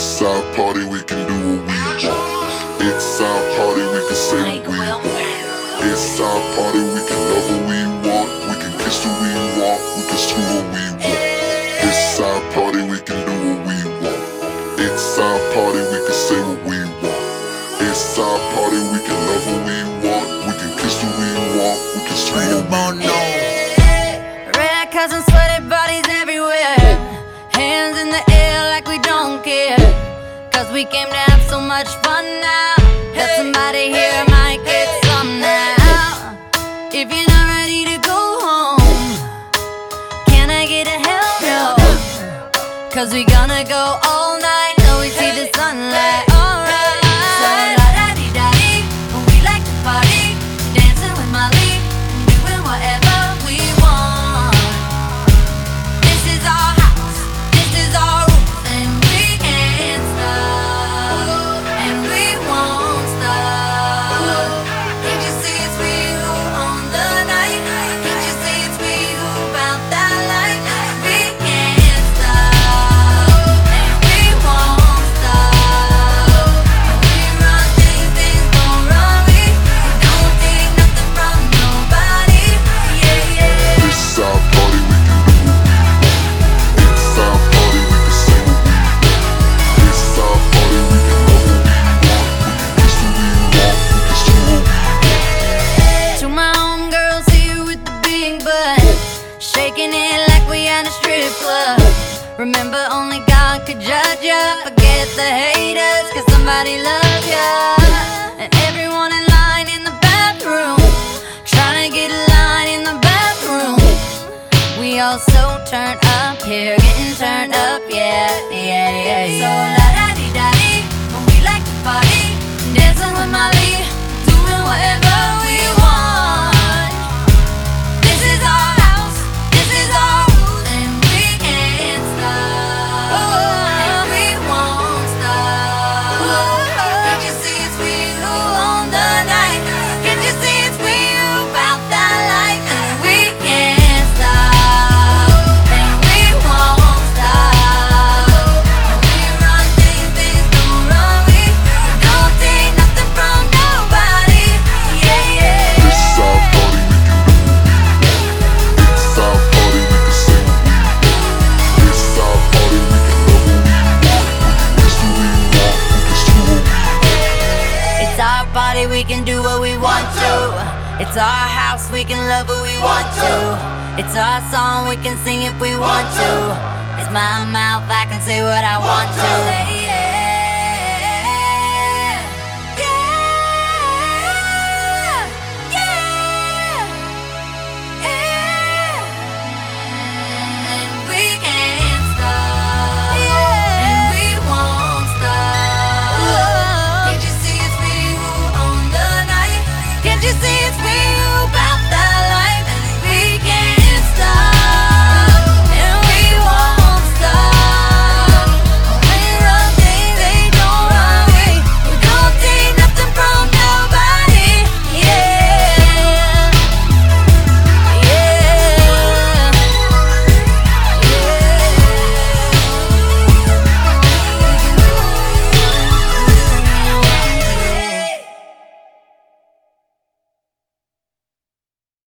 It's our party, we can do what we want. It's our party, we can say what we want. It's our party, we can love what we want. We can kiss who we want. We can screw what we want. It's our party, we can do what we want. It's our party, we can say what we want. It's our party, we can love what we want. We can kiss who we want. We can screw what we want. Red cousins, sweaty bodies everywhere. Hands in the air like we don't care. Cause we came to have so much fun now. That somebody here might get some now. If you're not ready to go home, can I get a hell no? Cause we gonna go all night till we see the sunlight. Remember, only God could judge ya. Forget the haters, cause somebody loves ya. And everyone in line in the bathroom, trying to get a line in the bathroom. We all so turned up here, getting turned up, yeah, yeah, yeah, yeah. So la da di da di, we like to party, dancing with Molly, It's our house, we can love who we want to. It's our song, we can sing if we want to. It's my mouth, I can say what I want to.